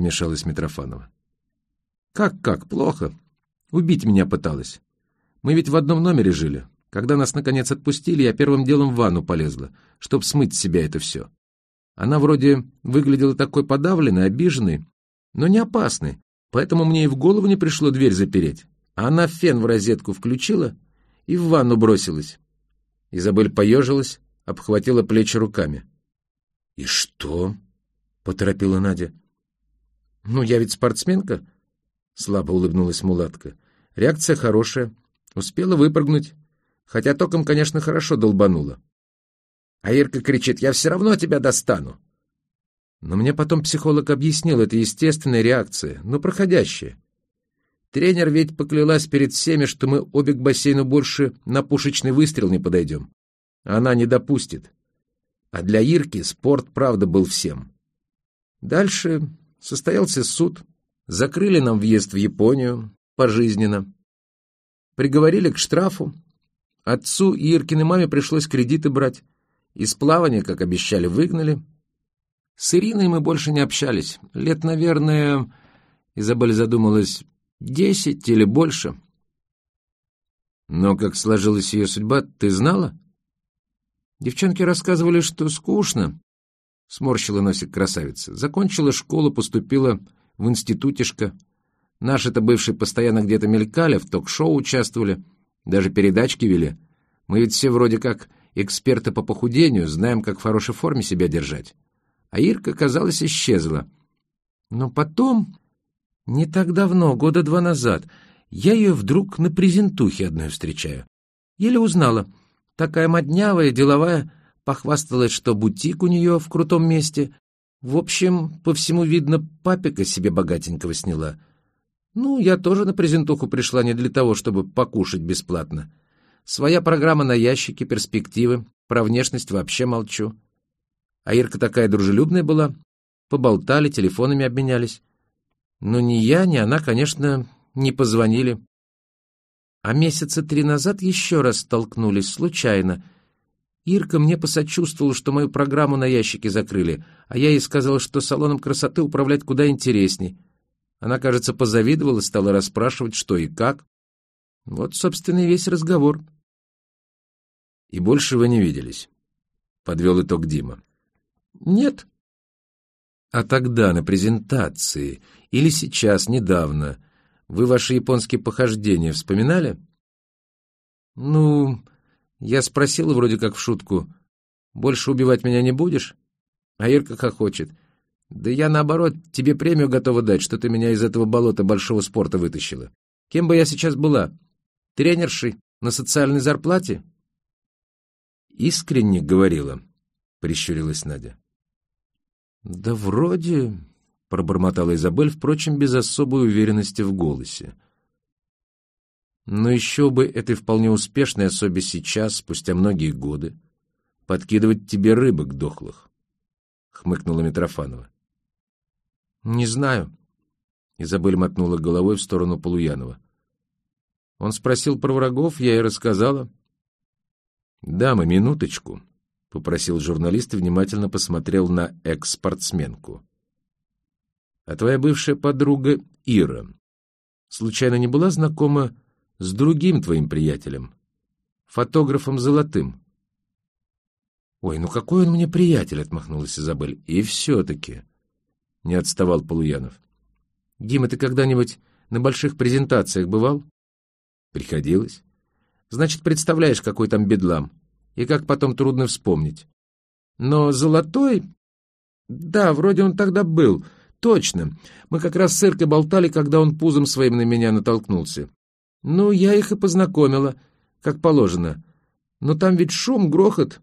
вмешалась Митрофанова. «Как-как? Плохо. Убить меня пыталась. Мы ведь в одном номере жили. Когда нас, наконец, отпустили, я первым делом в ванну полезла, чтоб смыть с себя это все. Она вроде выглядела такой подавленной, обиженной, но не опасной, поэтому мне и в голову не пришло дверь запереть. А она фен в розетку включила и в ванну бросилась. Изабель поежилась, обхватила плечи руками. «И что?» — поторопила Надя. «Ну, я ведь спортсменка», — слабо улыбнулась мулатка. «Реакция хорошая. Успела выпрыгнуть. Хотя током, конечно, хорошо долбанула. А Ирка кричит, я все равно тебя достану. Но мне потом психолог объяснил, это естественная реакция, но проходящая. Тренер ведь поклялась перед всеми, что мы обе к бассейну больше на пушечный выстрел не подойдем. Она не допустит. А для Ирки спорт, правда, был всем. Дальше состоялся суд. Закрыли нам въезд в Японию пожизненно. Приговорили к штрафу, Отцу и Иркиной маме пришлось кредиты брать. Из плавания, как обещали, выгнали. С Ириной мы больше не общались. Лет, наверное, Изабель задумалась, десять или больше. Но как сложилась ее судьба, ты знала? Девчонки рассказывали, что скучно. Сморщила носик красавица. Закончила школу, поступила в институтишко. Наши-то бывшие постоянно где-то мелькали, в ток-шоу участвовали — даже передачки вели. Мы ведь все вроде как эксперты по похудению, знаем, как в хорошей форме себя держать. А Ирка, казалось, исчезла. Но потом, не так давно, года два назад, я ее вдруг на презентухе одной встречаю. Еле узнала. Такая моднявая, деловая, похвасталась, что бутик у нее в крутом месте. В общем, по всему видно, папика себе богатенького сняла — ну, я тоже на презентуху пришла не для того, чтобы покушать бесплатно. Своя программа на ящике, перспективы, про внешность вообще молчу. А Ирка такая дружелюбная была. Поболтали, телефонами обменялись. Но ни я, ни она, конечно, не позвонили. А месяца три назад еще раз столкнулись, случайно. Ирка мне посочувствовала, что мою программу на ящике закрыли, а я ей сказала, что салоном красоты управлять куда интересней. Она, кажется, позавидовала, стала расспрашивать, что и как. Вот, собственно, и весь разговор. «И больше вы не виделись?» — подвел итог Дима. «Нет». «А тогда, на презентации, или сейчас, недавно, вы ваши японские похождения вспоминали?» «Ну, я спросила вроде как в шутку, больше убивать меня не будешь?» А Ирка хохочет. Да я, наоборот, тебе премию готова дать, что ты меня из этого болота большого спорта вытащила. Кем бы я сейчас была? Тренершей на социальной зарплате? Искренне говорила, — прищурилась Надя. Да вроде, — пробормотала Изабель, впрочем, без особой уверенности в голосе. Но еще бы этой вполне успешной особе сейчас, спустя многие годы, подкидывать тебе рыбок дохлых, — хмыкнула Митрофанова. «Не знаю», — Изабель мотнула головой в сторону Полуянова. Он спросил про врагов, я и рассказала. «Дамы, минуточку», — попросил журналист и внимательно посмотрел на экс-спортсменку. «А твоя бывшая подруга Ира случайно не была знакома с другим твоим приятелем, фотографом Золотым?» «Ой, ну какой он мне приятель!» — отмахнулась Изабель. «И все-таки...» — не отставал Полуянов. «Дима, ты когда-нибудь на больших презентациях бывал?» «Приходилось». «Значит, представляешь, какой там бедлам. И как потом трудно вспомнить. Но Золотой... Да, вроде он тогда был. Точно. Мы как раз с Иркой болтали, когда он пузом своим на меня натолкнулся. Ну, я их и познакомила, как положено. Но там ведь шум, грохот.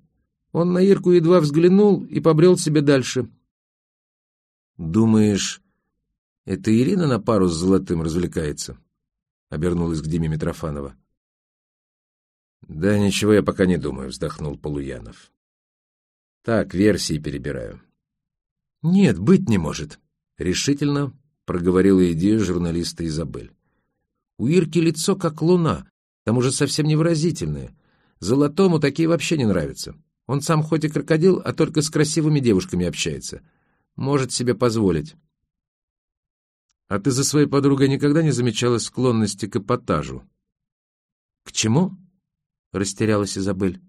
Он на Ирку едва взглянул и побрел себе дальше. «Думаешь, это Ирина на пару с Золотым развлекается?» — обернулась к Диме Митрофанова. «Да ничего я пока не думаю», — вздохнул Полуянов. «Так, версии перебираю». «Нет, быть не может», — решительно проговорила идею журналиста Изабель. «У Ирки лицо как луна, к тому же совсем невыразительное. Золотому такие вообще не нравятся. Он сам хоть и крокодил, а только с красивыми девушками общается» может себе позволить. А ты за своей подругой никогда не замечала склонности к эпатажу? К чему? Растерялась Изабель.